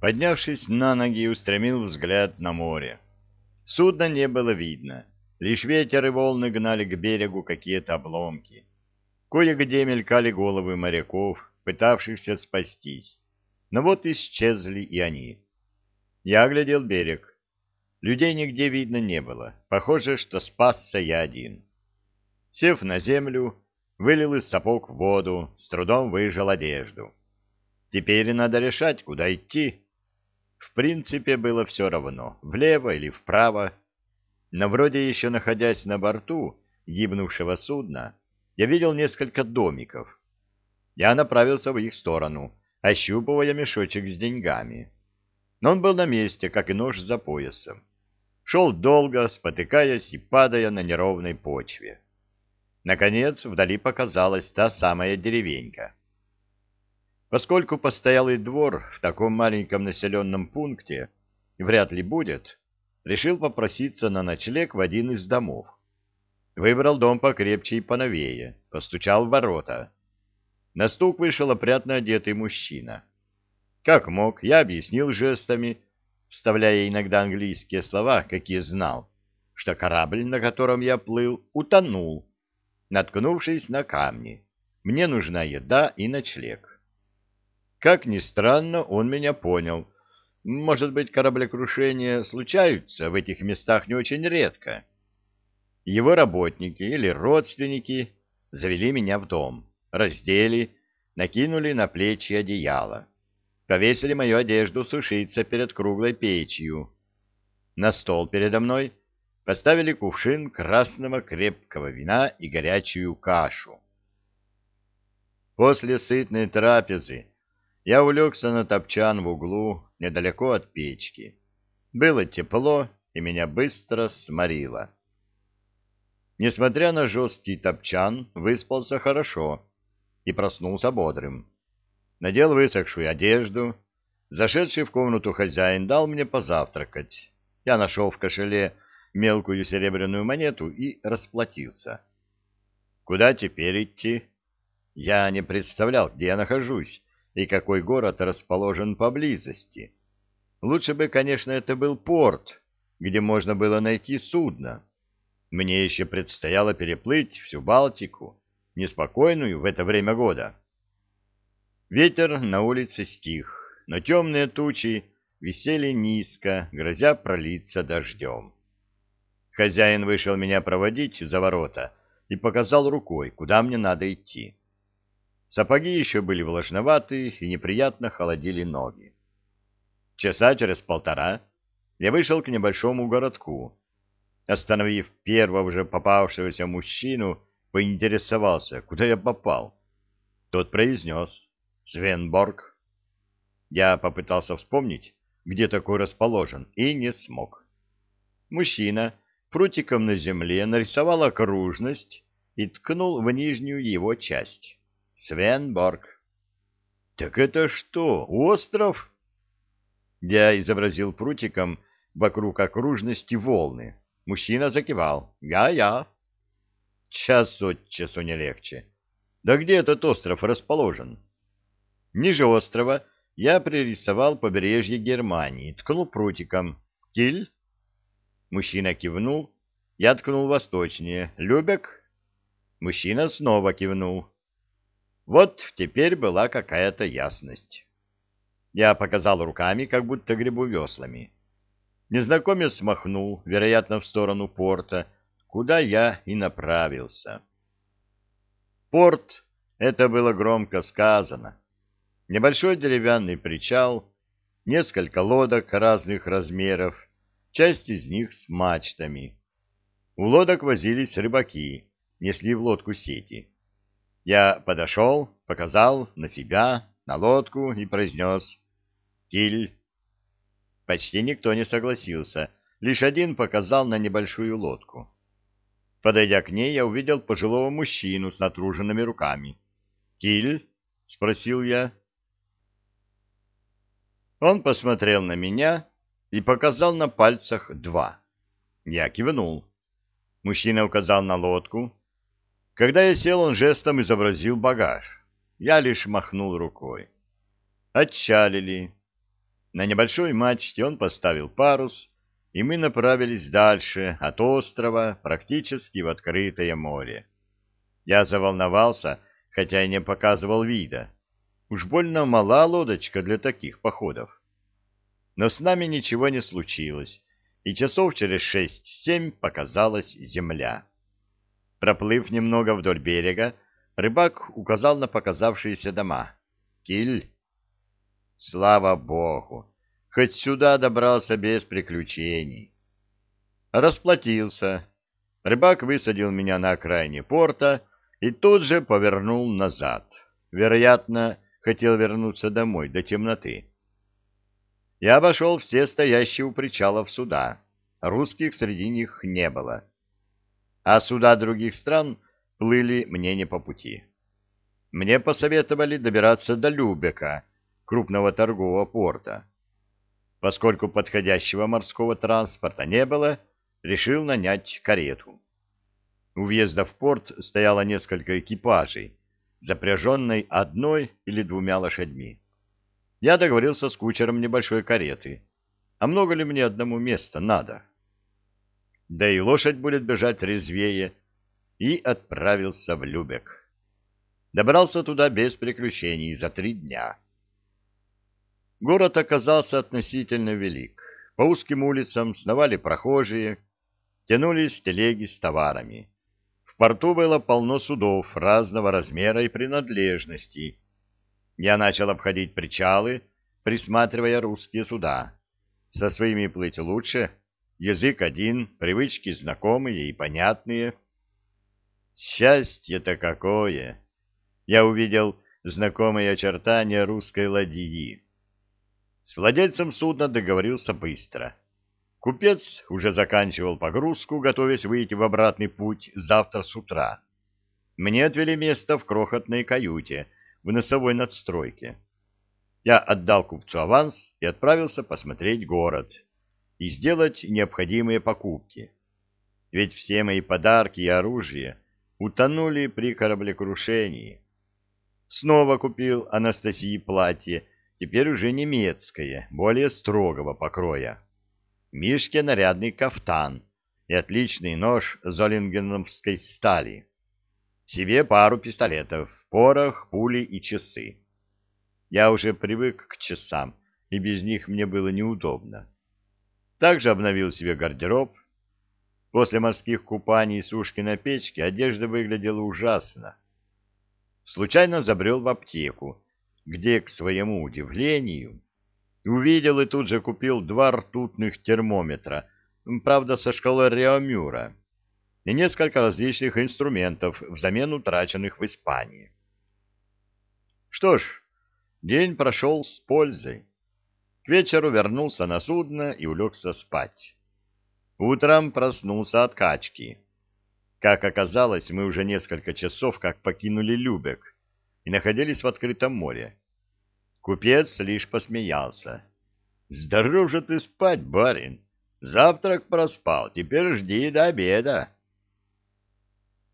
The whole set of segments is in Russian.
Поднявшись на ноги, устремил взгляд на море. Судна не было видно, лишь ветер и волны гнали к берегу какие-то обломки. Кое-где мелькали головы моряков, пытавшихся спастись. Но вот исчезли и они. Я оглядел берег. Людей нигде видно не было. Похоже, что спасся я один. Сев на землю, вылил из сапог воду, с трудом выжал одежду. Теперь надо решать, куда идти. В принципе, было все равно, влево или вправо. Но вроде еще находясь на борту гибнувшего судна, я видел несколько домиков. Я направился в их сторону, ощупывая мешочек с деньгами. Но он был на месте, как и нож за поясом. Шел долго, спотыкаясь и падая на неровной почве. Наконец, вдали показалась та самая деревенька. Поскольку постоялый двор в таком маленьком населенном пункте вряд ли будет, решил попроситься на ночлег в один из домов. Выбрал дом покрепче и поновее, постучал в ворота. На стук вышел опрятно одетый мужчина. Как мог, я объяснил жестами, вставляя иногда английские слова, какие знал, что корабль, на котором я плыл, утонул, наткнувшись на камни. Мне нужна еда и ночлег. Как ни странно, он меня понял. Может быть, кораблекрушения случаются в этих местах не очень редко. Его работники или родственники завели меня в дом, раздели, накинули на плечи одеяло, повесили мою одежду сушиться перед круглой печью. На стол передо мной поставили кувшин красного крепкого вина и горячую кашу. После сытной трапезы я улегся на топчан в углу, недалеко от печки. Было тепло, и меня быстро сморило. Несмотря на жесткий топчан, выспался хорошо и проснулся бодрым. Надел высохшую одежду. Зашедший в комнату хозяин дал мне позавтракать. Я нашел в кошеле мелкую серебряную монету и расплатился. Куда теперь идти? Я не представлял, где я нахожусь и какой город расположен поблизости. Лучше бы, конечно, это был порт, где можно было найти судно. Мне еще предстояло переплыть всю Балтику, неспокойную в это время года. Ветер на улице стих, но темные тучи висели низко, грозя пролиться дождем. Хозяин вышел меня проводить за ворота и показал рукой, куда мне надо идти. Сапоги еще были влажноваты и неприятно холодили ноги. Часа через полтора я вышел к небольшому городку. Остановив первого же попавшегося мужчину, поинтересовался, куда я попал. Тот произнес «Свенборг». Я попытался вспомнить, где такой расположен, и не смог. Мужчина прутиком на земле нарисовал окружность и ткнул в нижнюю его часть. Свенборг. Так это что, остров? Я изобразил прутиком вокруг окружности волны. Мужчина закивал. Я-я. Час от часу не легче. Да где этот остров расположен? Ниже острова я пририсовал побережье Германии, ткнул прутиком. Киль? Мужчина кивнул. Я ткнул восточнее. Любек? Мужчина снова кивнул. Вот теперь была какая-то ясность. Я показал руками, как будто гребу веслами. Незнакомец махнул, вероятно, в сторону порта, куда я и направился. Порт — это было громко сказано. Небольшой деревянный причал, несколько лодок разных размеров, часть из них с мачтами. У лодок возились рыбаки, несли в лодку сети. Я подошел, показал на себя, на лодку и произнес «Киль». Почти никто не согласился, лишь один показал на небольшую лодку. Подойдя к ней, я увидел пожилого мужчину с натруженными руками. «Киль?» — спросил я. Он посмотрел на меня и показал на пальцах два. Я кивнул. Мужчина указал на лодку, когда я сел, он жестом изобразил багаж. Я лишь махнул рукой. Отчалили. На небольшой мачте он поставил парус, и мы направились дальше, от острова, практически в открытое море. Я заволновался, хотя и не показывал вида. Уж больно мала лодочка для таких походов. Но с нами ничего не случилось, и часов через шесть-семь показалась земля. Проплыв немного вдоль берега, рыбак указал на показавшиеся дома. «Киль!» Слава богу! Хоть сюда добрался без приключений. Расплатился. Рыбак высадил меня на окраине порта и тут же повернул назад. Вероятно, хотел вернуться домой до темноты. Я обошел все стоящие у причалов суда. Русских среди них не было. А суда других стран плыли мне не по пути. Мне посоветовали добираться до Любека, крупного торгового порта. Поскольку подходящего морского транспорта не было, решил нанять карету. У въезда в порт стояло несколько экипажей, запряженной одной или двумя лошадьми. Я договорился с кучером небольшой кареты. А много ли мне одному места надо? Да и лошадь будет бежать резвее. И отправился в Любек. Добрался туда без приключений за три дня. Город оказался относительно велик. По узким улицам сновали прохожие, тянулись телеги с товарами. В порту было полно судов разного размера и принадлежностей. Я начал обходить причалы, присматривая русские суда. Со своими плыть лучше, язык один, привычки знакомые и понятные. Счастье-то какое! Я увидел знакомые очертания русской ладьи с владельцем судна договорился быстро. Купец уже заканчивал погрузку, готовясь выйти в обратный путь завтра с утра. Мне отвели место в крохотной каюте в носовой надстройке. Я отдал купцу аванс и отправился посмотреть город и сделать необходимые покупки. Ведь все мои подарки и оружие утонули при кораблекрушении. Снова купил Анастасии платье теперь уже немецкое, более строгого покроя. Мишке нарядный кафтан и отличный нож золингеновской стали. Себе пару пистолетов, порох, пули и часы. Я уже привык к часам, и без них мне было неудобно. Также обновил себе гардероб. После морских купаний и сушки на печке одежда выглядела ужасно. Случайно забрел в аптеку где, к своему удивлению, увидел и тут же купил два ртутных термометра, правда, со шкалой Реомюра, и несколько различных инструментов взамен утраченных в Испании. Что ж, день прошел с пользой. К вечеру вернулся на судно и улегся спать. Утром проснулся от качки. Как оказалось, мы уже несколько часов как покинули Любек, и находились в открытом море. Купец лишь посмеялся. — Здоров же ты спать, барин! Завтрак проспал, теперь жди до обеда.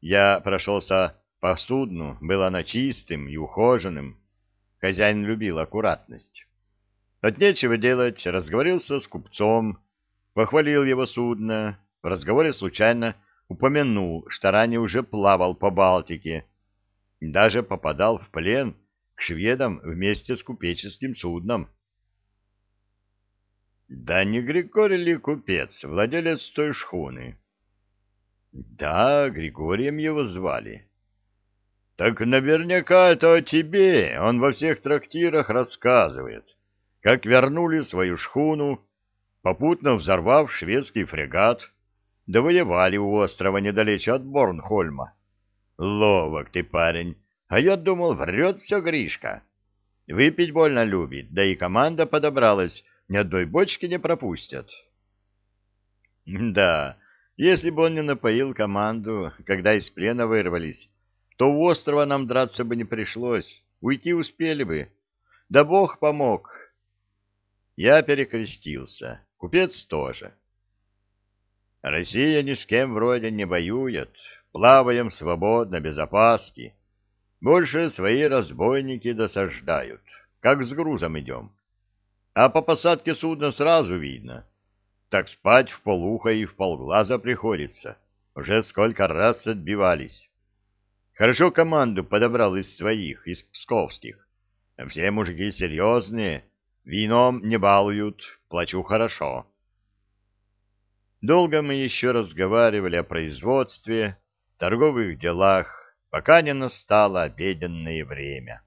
Я прошелся по судну, было оно чистым и ухоженным. Хозяин любил аккуратность. От нечего делать, разговорился с купцом, похвалил его судно, в разговоре случайно упомянул, что ранее уже плавал по Балтике, даже попадал в плен к шведам вместе с купеческим судном. Да не Григорий ли купец, владелец той шхуны? Да, Григорием его звали. Так наверняка это о тебе, он во всех трактирах рассказывает, как вернули свою шхуну, попутно взорвав шведский фрегат, довоевали у острова недалече от Борнхольма. Ловок ты, парень. А я думал, врет все Гришка. Выпить больно любит, да и команда подобралась, ни одной бочки не пропустят. Да, если бы он не напоил команду, когда из плена вырвались, то у острова нам драться бы не пришлось, уйти успели бы. Да Бог помог. Я перекрестился, купец тоже. Россия ни с кем вроде не воюет, плаваем свободно, без опаски. Больше свои разбойники досаждают, как с грузом идем. а по посадке судна сразу видно. Так спать в полухо и в полглаза приходится. Уже сколько раз отбивались. Хорошо команду подобрал из своих, из псковских. Все мужики серьезные, вином не балуют, плачу хорошо. Долго мы еще разговаривали о производстве, торговых делах, пока не настало обеденное время.